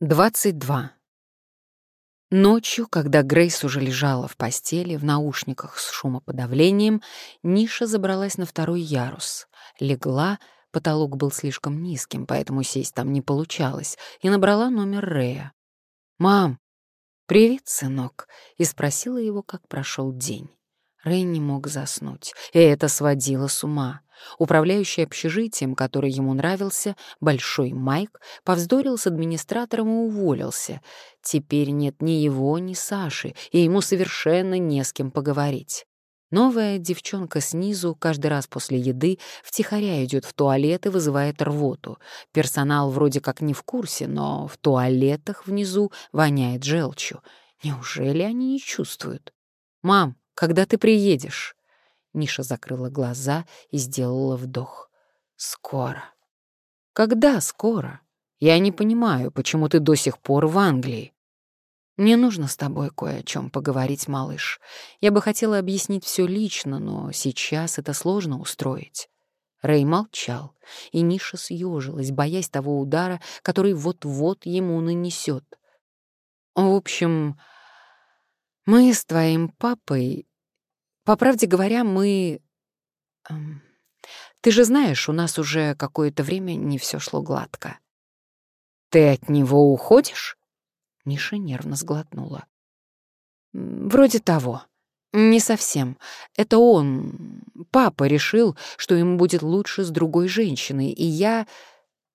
22. Ночью, когда Грейс уже лежала в постели в наушниках с шумоподавлением, Ниша забралась на второй ярус. Легла, потолок был слишком низким, поэтому сесть там не получалось, и набрала номер Рэя. «Мам, привет, сынок», и спросила его, как прошел день. Рэй не мог заснуть, и это сводило с ума. Управляющий общежитием, который ему нравился, Большой Майк, повздорил с администратором и уволился. Теперь нет ни его, ни Саши, и ему совершенно не с кем поговорить. Новая девчонка снизу каждый раз после еды втихаря идет в туалет и вызывает рвоту. Персонал вроде как не в курсе, но в туалетах внизу воняет желчью. Неужели они не чувствуют? «Мам, когда ты приедешь?» Ниша закрыла глаза и сделала вдох. «Скоро». «Когда скоро? Я не понимаю, почему ты до сих пор в Англии?» «Мне нужно с тобой кое о чем поговорить, малыш. Я бы хотела объяснить все лично, но сейчас это сложно устроить». Рэй молчал, и Ниша съежилась, боясь того удара, который вот-вот ему нанесет. «В общем, мы с твоим папой по правде говоря, мы... Эм, ты же знаешь, у нас уже какое-то время не все шло гладко. Ты от него уходишь? Миша нервно сглотнула. Вроде того. Не совсем. Это он, папа, решил, что ему будет лучше с другой женщиной, и я...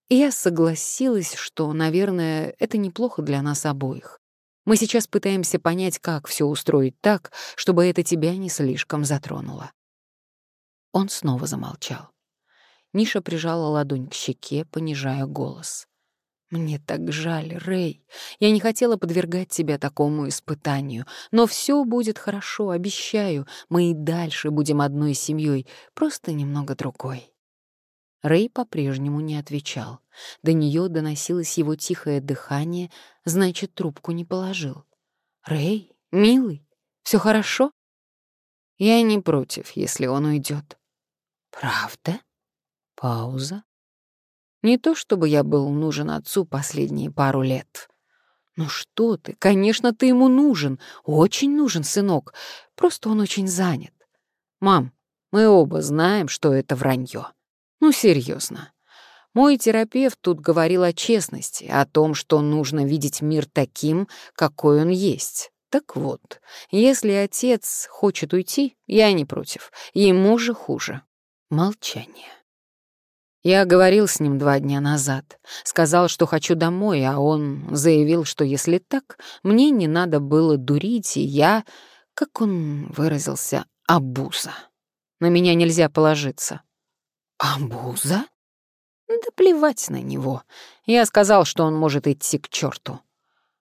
я согласилась, что, наверное, это неплохо для нас обоих. Мы сейчас пытаемся понять, как все устроить так, чтобы это тебя не слишком затронуло. Он снова замолчал. Ниша прижала ладонь к щеке, понижая голос. «Мне так жаль, Рэй. Я не хотела подвергать тебя такому испытанию, но все будет хорошо, обещаю. Мы и дальше будем одной семьей, просто немного другой». Рэй по-прежнему не отвечал. До нее доносилось его тихое дыхание, значит, трубку не положил. «Рэй, милый, все хорошо?» «Я не против, если он уйдет». «Правда?» Пауза. «Не то чтобы я был нужен отцу последние пару лет». «Ну что ты, конечно, ты ему нужен, очень нужен, сынок, просто он очень занят». «Мам, мы оба знаем, что это вранье. Ну, серьезно. Мой терапевт тут говорил о честности, о том, что нужно видеть мир таким, какой он есть. Так вот, если отец хочет уйти, я не против. Ему же хуже. Молчание. Я говорил с ним два дня назад. Сказал, что хочу домой, а он заявил, что если так, мне не надо было дурить, и я, как он выразился, абуза. На меня нельзя положиться. «Амбуза?» «Да плевать на него. Я сказал, что он может идти к черту.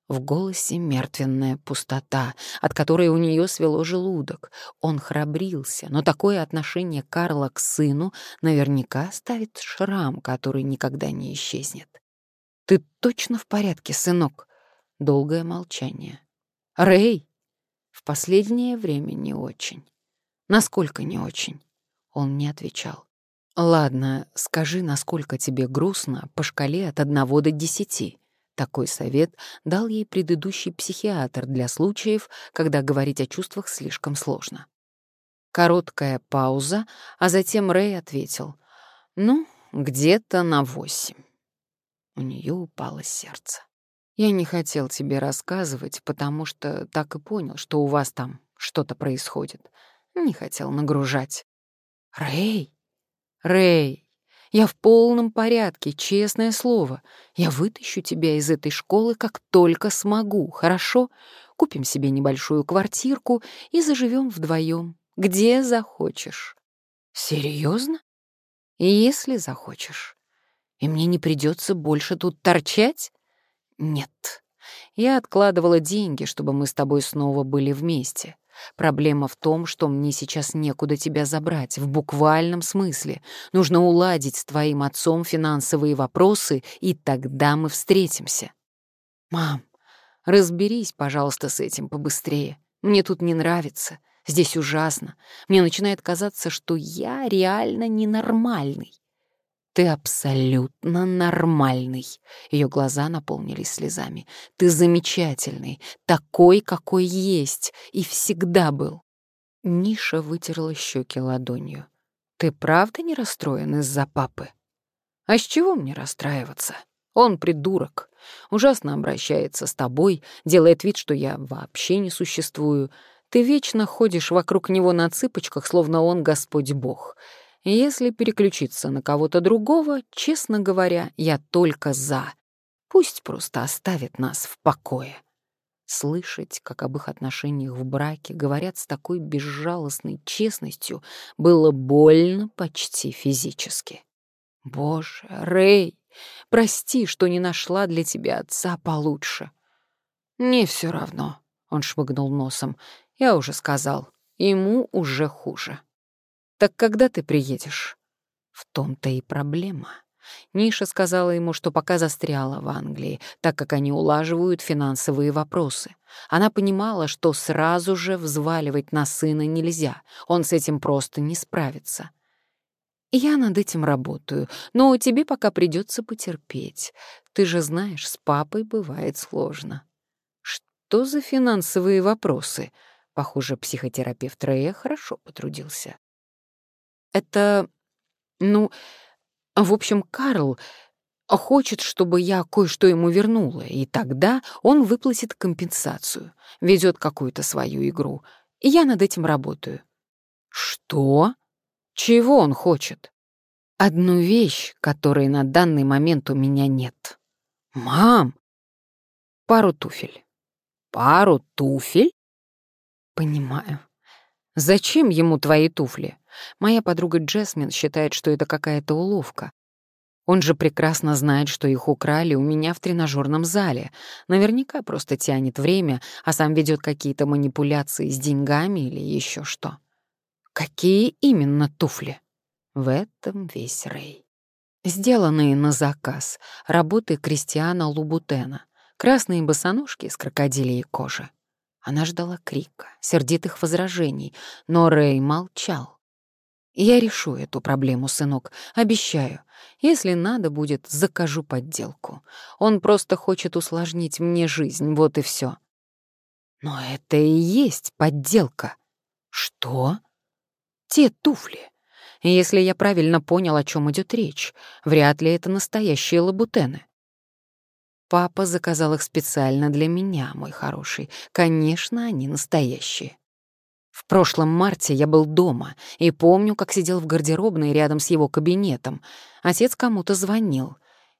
В голосе мертвенная пустота, от которой у нее свело желудок. Он храбрился, но такое отношение Карла к сыну наверняка оставит шрам, который никогда не исчезнет. «Ты точно в порядке, сынок?» Долгое молчание. «Рэй!» «В последнее время не очень». «Насколько не очень?» Он не отвечал. «Ладно, скажи, насколько тебе грустно по шкале от одного до десяти». Такой совет дал ей предыдущий психиатр для случаев, когда говорить о чувствах слишком сложно. Короткая пауза, а затем Рэй ответил. «Ну, где-то на восемь». У нее упало сердце. «Я не хотел тебе рассказывать, потому что так и понял, что у вас там что-то происходит. Не хотел нагружать». «Рэй!» Рэй, я в полном порядке, честное слово. Я вытащу тебя из этой школы как только смогу, хорошо? Купим себе небольшую квартирку и заживем вдвоем, где захочешь. Серьезно? Если захочешь. И мне не придется больше тут торчать? Нет. Я откладывала деньги, чтобы мы с тобой снова были вместе. Проблема в том, что мне сейчас некуда тебя забрать, в буквальном смысле. Нужно уладить с твоим отцом финансовые вопросы, и тогда мы встретимся. Мам, разберись, пожалуйста, с этим побыстрее. Мне тут не нравится. Здесь ужасно. Мне начинает казаться, что я реально ненормальный. Ты абсолютно нормальный. Ее глаза наполнились слезами. Ты замечательный, такой, какой есть, и всегда был. Ниша вытерла щеки ладонью. Ты правда не расстроен из-за папы? А с чего мне расстраиваться? Он придурок. Ужасно обращается с тобой, делает вид, что я вообще не существую. Ты вечно ходишь вокруг него на цыпочках, словно он Господь Бог. Если переключиться на кого-то другого, честно говоря, я только за. Пусть просто оставит нас в покое. Слышать, как об их отношениях в браке говорят с такой безжалостной честностью, было больно почти физически. Боже, Рэй, прости, что не нашла для тебя отца получше. Не все равно, он шмыгнул носом. Я уже сказал, ему уже хуже. «Так когда ты приедешь?» В том-то и проблема. Ниша сказала ему, что пока застряла в Англии, так как они улаживают финансовые вопросы. Она понимала, что сразу же взваливать на сына нельзя, он с этим просто не справится. «Я над этим работаю, но тебе пока придется потерпеть. Ты же знаешь, с папой бывает сложно». «Что за финансовые вопросы?» Похоже, психотерапевт Рея хорошо потрудился. Это, ну, в общем, Карл хочет, чтобы я кое-что ему вернула, и тогда он выплатит компенсацию, ведет какую-то свою игру, и я над этим работаю. Что? Чего он хочет? Одну вещь, которой на данный момент у меня нет. Мам! Пару туфель. Пару туфель? Понимаю. Зачем ему твои туфли? Моя подруга Джесмин считает, что это какая-то уловка. Он же прекрасно знает, что их украли у меня в тренажерном зале. Наверняка просто тянет время, а сам ведет какие-то манипуляции с деньгами или еще что. Какие именно туфли? В этом весь Рэй. Сделанные на заказ, работы Кристиана Лубутена, красные босоножки из крокодилей кожи. Она ждала крика, сердитых возражений, но Рэй молчал. Я решу эту проблему, сынок, обещаю. Если надо будет, закажу подделку. Он просто хочет усложнить мне жизнь, вот и все. Но это и есть подделка. Что? Те туфли. Если я правильно понял, о чем идет речь, вряд ли это настоящие лабутены. Папа заказал их специально для меня, мой хороший. Конечно, они настоящие. В прошлом марте я был дома и помню, как сидел в гардеробной рядом с его кабинетом. Отец кому-то звонил.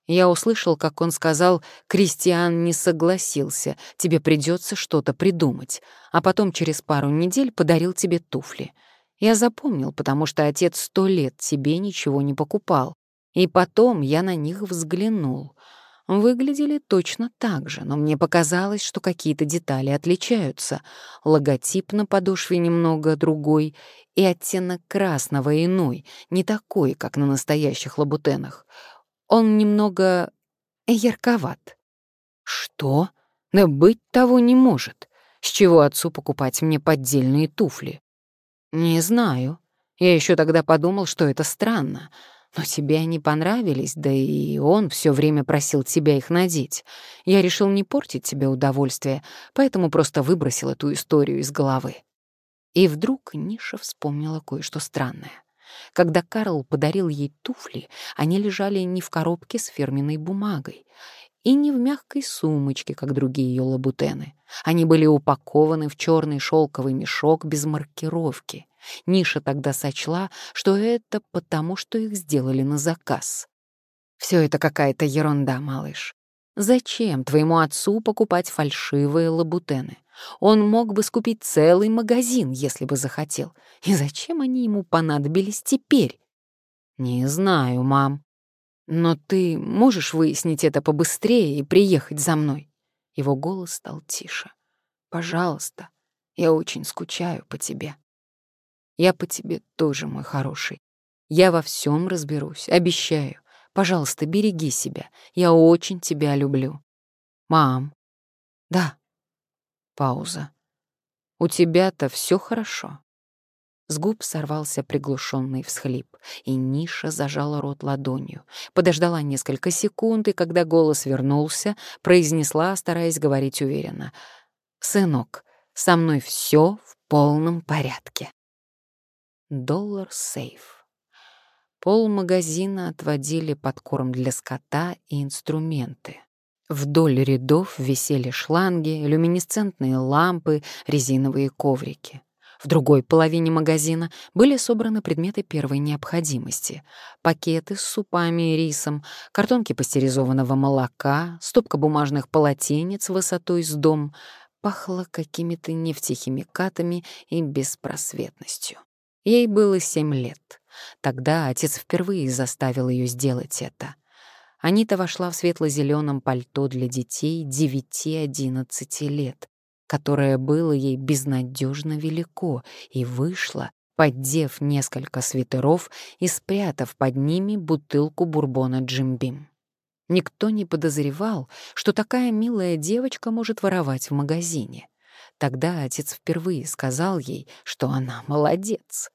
Я услышал, как он сказал, «Кристиан не согласился, тебе придется что-то придумать», а потом через пару недель подарил тебе туфли. Я запомнил, потому что отец сто лет тебе ничего не покупал. И потом я на них взглянул — выглядели точно так же, но мне показалось, что какие-то детали отличаются. Логотип на подошве немного другой, и оттенок красного иной, не такой, как на настоящих лабутенах. Он немного ярковат. Что? Да быть того не может. С чего отцу покупать мне поддельные туфли? Не знаю. Я еще тогда подумал, что это странно — но тебе они понравились, да и он все время просил тебя их надеть. Я решил не портить тебе удовольствие, поэтому просто выбросил эту историю из головы. И вдруг Ниша вспомнила кое-что странное. Когда Карл подарил ей туфли, они лежали не в коробке с фирменной бумагой и не в мягкой сумочке, как другие ее лабутены. Они были упакованы в черный шелковый мешок без маркировки — Ниша тогда сочла, что это потому, что их сделали на заказ. Все это какая-то ерунда, малыш. Зачем твоему отцу покупать фальшивые лабутены? Он мог бы скупить целый магазин, если бы захотел. И зачем они ему понадобились теперь? Не знаю, мам. Но ты можешь выяснить это побыстрее и приехать за мной? Его голос стал тише. Пожалуйста, я очень скучаю по тебе. Я по тебе тоже, мой хороший. Я во всем разберусь, обещаю. Пожалуйста, береги себя. Я очень тебя люблю. Мам. Да. Пауза. У тебя-то все хорошо. С губ сорвался приглушенный всхлип, и Ниша зажала рот ладонью. Подождала несколько секунд, и когда голос вернулся, произнесла, стараясь говорить уверенно. «Сынок, со мной все в полном порядке». Доллар сейф. Пол магазина отводили под корм для скота и инструменты. Вдоль рядов висели шланги, люминесцентные лампы, резиновые коврики. В другой половине магазина были собраны предметы первой необходимости. Пакеты с супами и рисом, картонки пастеризованного молока, стопка бумажных полотенец высотой с дом. Пахло какими-то нефтехимикатами и беспросветностью. Ей было семь лет. Тогда отец впервые заставил ее сделать это. Анита вошла в светло-зеленом пальто для детей 9-11 лет, которое было ей безнадежно велико, и вышла, поддев несколько свитеров и спрятав под ними бутылку бурбона Джимбим. Никто не подозревал, что такая милая девочка может воровать в магазине. Тогда отец впервые сказал ей, что она молодец.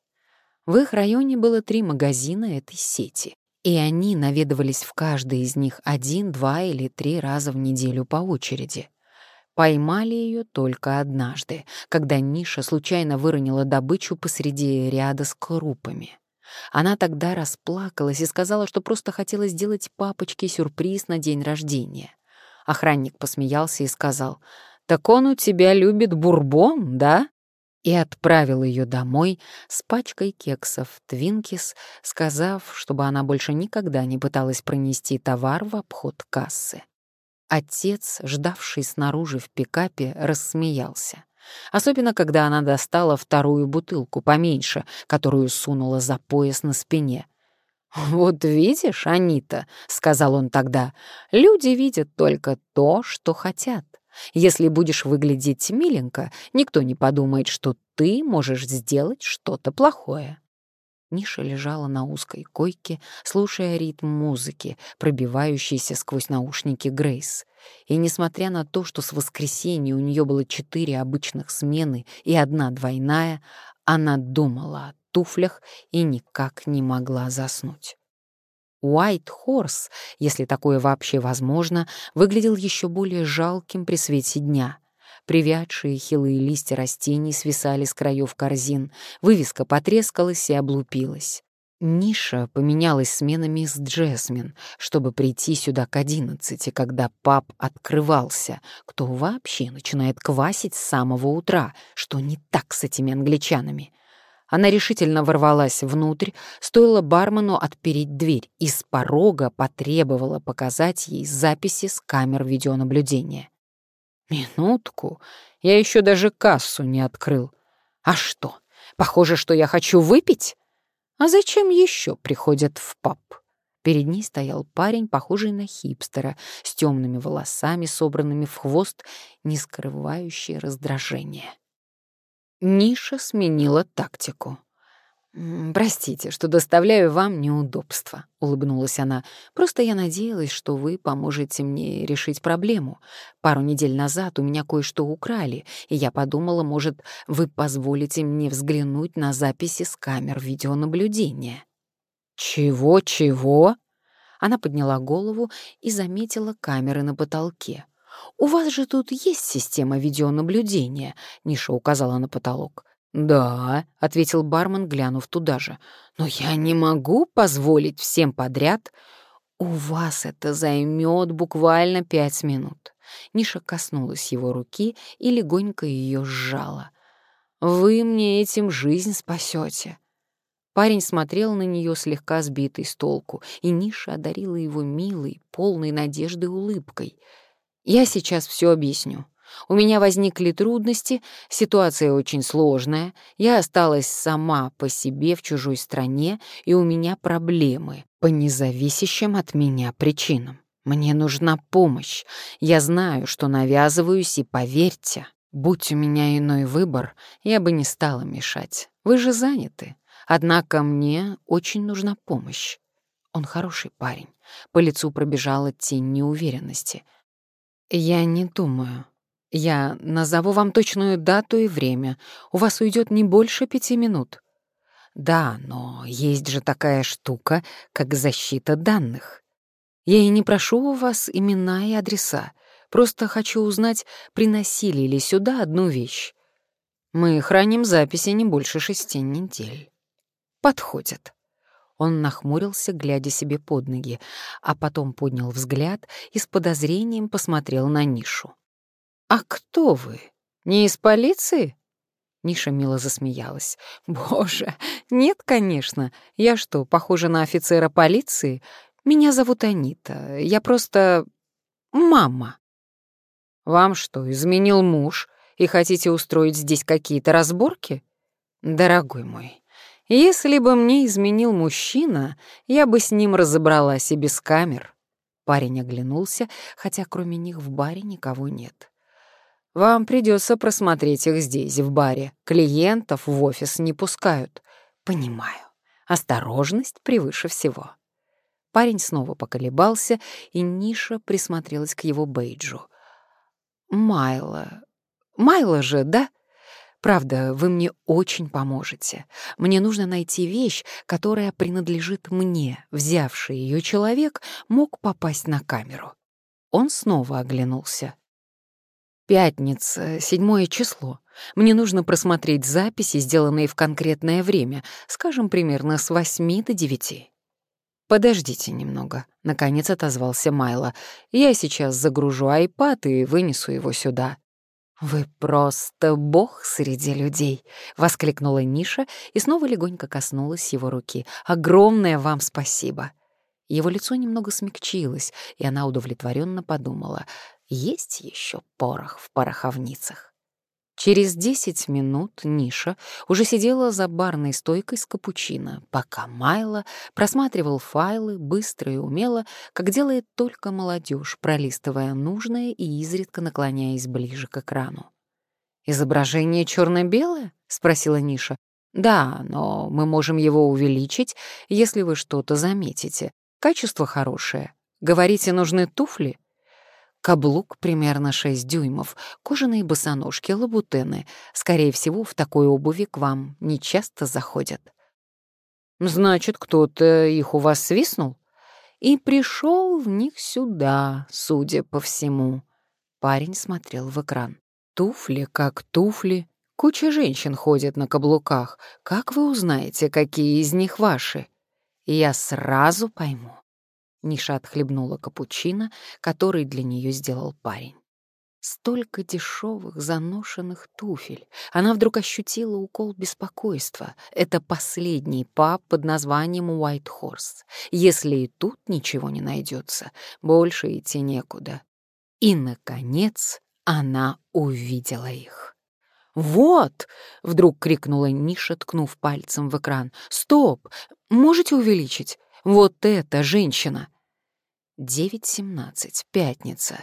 В их районе было три магазина этой сети, и они наведывались в каждый из них один, два или три раза в неделю по очереди. Поймали ее только однажды, когда Ниша случайно выронила добычу посреди ряда с крупами. Она тогда расплакалась и сказала, что просто хотела сделать папочке сюрприз на день рождения. Охранник посмеялся и сказал, «Так он у тебя любит бурбон, да?» И отправил ее домой с пачкой кексов Твинкис, сказав, чтобы она больше никогда не пыталась пронести товар в обход кассы. Отец, ждавший снаружи в пикапе, рассмеялся. Особенно, когда она достала вторую бутылку поменьше, которую сунула за пояс на спине. «Вот видишь, Анита», — сказал он тогда, — «люди видят только то, что хотят. Если будешь выглядеть миленько, никто не подумает, что ты можешь сделать что-то плохое». Ниша лежала на узкой койке, слушая ритм музыки, пробивающийся сквозь наушники Грейс. И несмотря на то, что с воскресенья у нее было четыре обычных смены и одна двойная, она думала о туфлях и никак не могла заснуть. Уайт Хорс, если такое вообще возможно, выглядел еще более жалким при свете дня — Привядшие хилые листья растений свисали с краев корзин, вывеска потрескалась и облупилась. Ниша поменялась сменами с Джесмин, чтобы прийти сюда к одиннадцати, когда пап открывался. Кто вообще начинает квасить с самого утра? Что не так с этими англичанами? Она решительно ворвалась внутрь, стоило бармену отпереть дверь и с порога потребовала показать ей записи с камер видеонаблюдения. Минутку, я еще даже кассу не открыл. А что, похоже, что я хочу выпить? А зачем еще приходят в паб? Перед ней стоял парень, похожий на хипстера, с темными волосами, собранными в хвост, не скрывающий раздражение. Ниша сменила тактику. «Простите, что доставляю вам неудобства», — улыбнулась она. «Просто я надеялась, что вы поможете мне решить проблему. Пару недель назад у меня кое-что украли, и я подумала, может, вы позволите мне взглянуть на записи с камер видеонаблюдения». «Чего-чего?» Она подняла голову и заметила камеры на потолке. «У вас же тут есть система видеонаблюдения», — Ниша указала на потолок. «Да», — ответил бармен, глянув туда же. «Но я не могу позволить всем подряд...» «У вас это займет буквально пять минут». Ниша коснулась его руки и легонько ее сжала. «Вы мне этим жизнь спасете». Парень смотрел на нее слегка сбитый с толку, и Ниша одарила его милой, полной надежды улыбкой. «Я сейчас все объясню. У меня возникли трудности, ситуация очень сложная, я осталась сама по себе в чужой стране, и у меня проблемы по независящим от меня причинам. Мне нужна помощь. Я знаю, что навязываюсь, и поверьте, будь у меня иной выбор, я бы не стала мешать. Вы же заняты. Однако мне очень нужна помощь. Он хороший парень. По лицу пробежала тень неуверенности. Я не думаю, я назову вам точную дату и время. У вас уйдет не больше пяти минут. Да, но есть же такая штука, как защита данных. Я и не прошу у вас имена и адреса. Просто хочу узнать, приносили ли сюда одну вещь. Мы храним записи не больше шести недель. Подходит. Он нахмурился, глядя себе под ноги, а потом поднял взгляд и с подозрением посмотрел на Нишу. «А кто вы? Не из полиции?» Ниша мило засмеялась. «Боже, нет, конечно. Я что, похожа на офицера полиции? Меня зовут Анита. Я просто... мама». «Вам что, изменил муж и хотите устроить здесь какие-то разборки?» «Дорогой мой, если бы мне изменил мужчина, я бы с ним разобралась и без камер». Парень оглянулся, хотя кроме них в баре никого нет. Вам придется просмотреть их здесь, в баре. Клиентов в офис не пускают. Понимаю. Осторожность превыше всего. Парень снова поколебался, и Ниша присмотрелась к его бейджу. «Майла. Майла же, да? Правда, вы мне очень поможете. Мне нужно найти вещь, которая принадлежит мне. Взявший ее человек мог попасть на камеру». Он снова оглянулся. Пятница, седьмое число. Мне нужно просмотреть записи, сделанные в конкретное время, скажем, примерно с восьми до девяти. «Подождите немного», — наконец отозвался Майло. «Я сейчас загружу айпад и вынесу его сюда». «Вы просто бог среди людей!» — воскликнула Ниша и снова легонько коснулась его руки. «Огромное вам спасибо!» Его лицо немного смягчилось, и она удовлетворенно подумала есть еще порох в пороховницах. Через десять минут Ниша уже сидела за барной стойкой с капучино, пока Майло просматривал файлы быстро и умело, как делает только молодежь, пролистывая нужное и изредка наклоняясь ближе к экрану. «Изображение черно-белое?» — спросила Ниша. «Да, но мы можем его увеличить, если вы что-то заметите. Качество хорошее. Говорите, нужны туфли?» Каблук примерно 6 дюймов, кожаные босоножки, лабутены. Скорее всего, в такой обуви к вам не часто заходят. Значит, кто-то их у вас свистнул? И пришел в них сюда, судя по всему. Парень смотрел в экран. Туфли как туфли. Куча женщин ходит на каблуках. Как вы узнаете, какие из них ваши? Я сразу пойму. Ниша отхлебнула капучино, который для нее сделал парень. Столько дешевых заношенных туфель. Она вдруг ощутила укол беспокойства. Это последний паб под названием White Horse. Если и тут ничего не найдется, больше идти некуда. И, наконец, она увидела их. «Вот!» — вдруг крикнула Ниша, ткнув пальцем в экран. «Стоп! Можете увеличить? Вот эта женщина!» 9.17, пятница.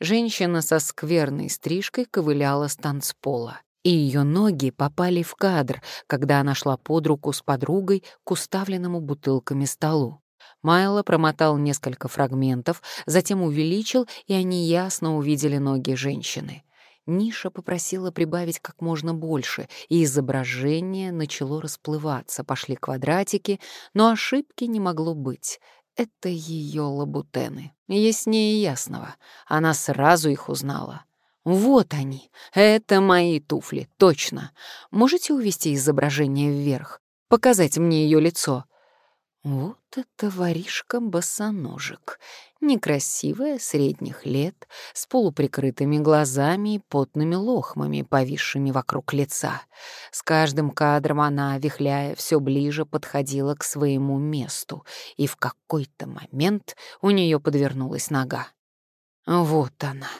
Женщина со скверной стрижкой ковыляла с танцпола, и ее ноги попали в кадр, когда она шла под руку с подругой к уставленному бутылками столу. Майло промотал несколько фрагментов, затем увеличил, и они ясно увидели ноги женщины. Ниша попросила прибавить как можно больше, и изображение начало расплываться, пошли квадратики, но ошибки не могло быть. Это ее лабутены. Яснее ясного. Она сразу их узнала. Вот они. Это мои туфли, точно. Можете увести изображение вверх? Показать мне ее лицо? Вот это воришка-босоножек. Некрасивая, средних лет, с полуприкрытыми глазами и потными лохмами, повисшими вокруг лица. С каждым кадром она, вихляя, все ближе подходила к своему месту, и в какой-то момент у нее подвернулась нога. «Вот она,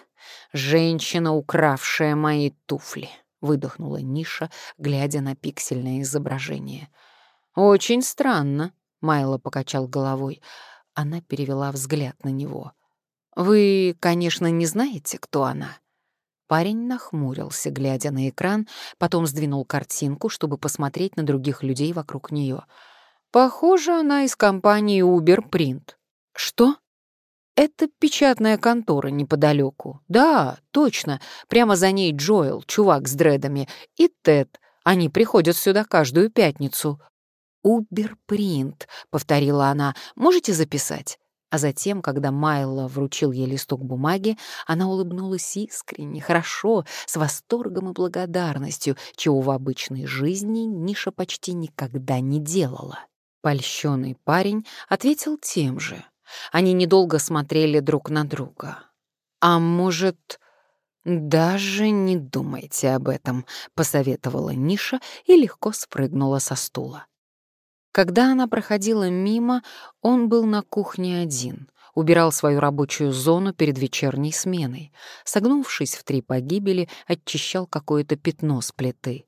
женщина, укравшая мои туфли», — выдохнула Ниша, глядя на пиксельное изображение. «Очень странно», Майло покачал головой. Она перевела взгляд на него. «Вы, конечно, не знаете, кто она?» Парень нахмурился, глядя на экран, потом сдвинул картинку, чтобы посмотреть на других людей вокруг нее. «Похоже, она из компании Uber Print». «Что?» «Это печатная контора неподалеку. Да, точно. Прямо за ней Джоэл, чувак с дредами, и Тед. Они приходят сюда каждую пятницу. «Уберпринт», — повторила она. «Можете записать?» А затем, когда Майло вручил ей листок бумаги, она улыбнулась искренне, хорошо, с восторгом и благодарностью, чего в обычной жизни Ниша почти никогда не делала. Польщенный парень ответил тем же. Они недолго смотрели друг на друга. «А может...» «Даже не думайте об этом», — посоветовала Ниша и легко спрыгнула со стула. Когда она проходила мимо, он был на кухне один, убирал свою рабочую зону перед вечерней сменой. Согнувшись в три погибели, очищал какое-то пятно с плиты.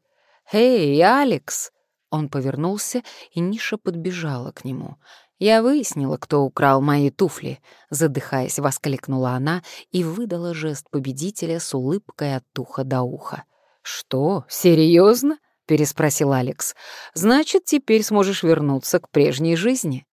«Эй, Алекс!» Он повернулся, и Ниша подбежала к нему. «Я выяснила, кто украл мои туфли», — задыхаясь, воскликнула она и выдала жест победителя с улыбкой от уха до уха. «Что, серьезно? Переспросил Алекс. «Значит, теперь сможешь вернуться к прежней жизни».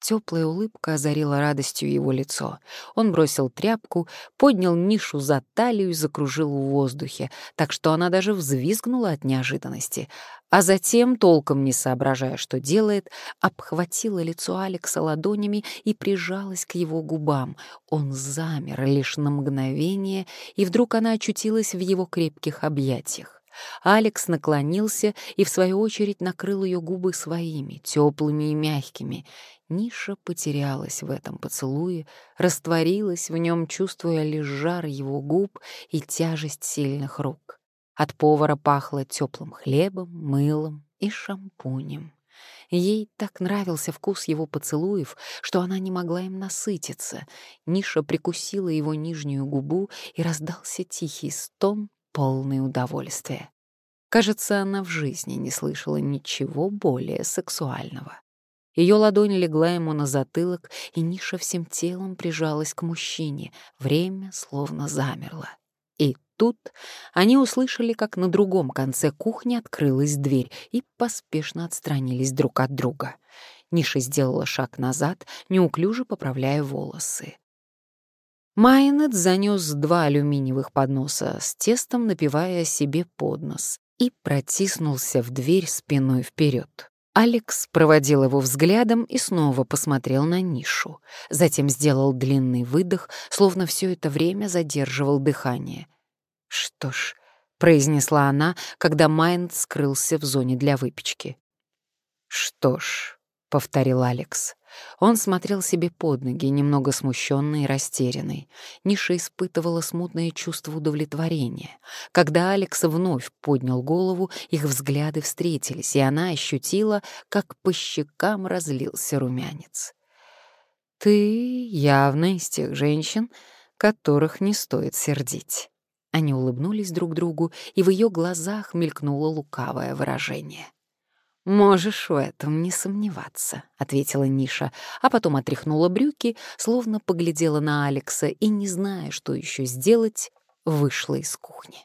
Теплая улыбка озарила радостью его лицо. Он бросил тряпку, поднял нишу за талию и закружил в воздухе, так что она даже взвизгнула от неожиданности. А затем, толком не соображая, что делает, обхватила лицо Алекса ладонями и прижалась к его губам. Он замер лишь на мгновение, и вдруг она очутилась в его крепких объятиях. Алекс наклонился и, в свою очередь, накрыл ее губы своими, теплыми и мягкими. Ниша потерялась в этом поцелуе, растворилась в нем, чувствуя лишь жар его губ и тяжесть сильных рук. От повара пахло теплым хлебом, мылом и шампунем. Ей так нравился вкус его поцелуев, что она не могла им насытиться. Ниша прикусила его нижнюю губу, и раздался тихий стон, полный удовольствия. Кажется, она в жизни не слышала ничего более сексуального. Ее ладонь легла ему на затылок, и Ниша всем телом прижалась к мужчине. Время словно замерло. И тут они услышали, как на другом конце кухни открылась дверь и поспешно отстранились друг от друга. Ниша сделала шаг назад, неуклюже поправляя волосы. Майнет занес два алюминиевых подноса с тестом, напивая себе под нос, и протиснулся в дверь спиной вперед. Алекс проводил его взглядом и снова посмотрел на нишу. Затем сделал длинный выдох, словно все это время задерживал дыхание. «Что ж», — произнесла она, когда Майнд скрылся в зоне для выпечки. «Что ж», — повторил Алекс. Он смотрел себе под ноги, немного смущенный и растерянный. Ниша испытывала смутное чувство удовлетворения. Когда Алекс вновь поднял голову, их взгляды встретились, и она ощутила, как по щекам разлился румянец. «Ты явно из тех женщин, которых не стоит сердить». Они улыбнулись друг другу, и в ее глазах мелькнуло лукавое выражение. «Можешь в этом не сомневаться», — ответила Ниша, а потом отряхнула брюки, словно поглядела на Алекса и, не зная, что еще сделать, вышла из кухни.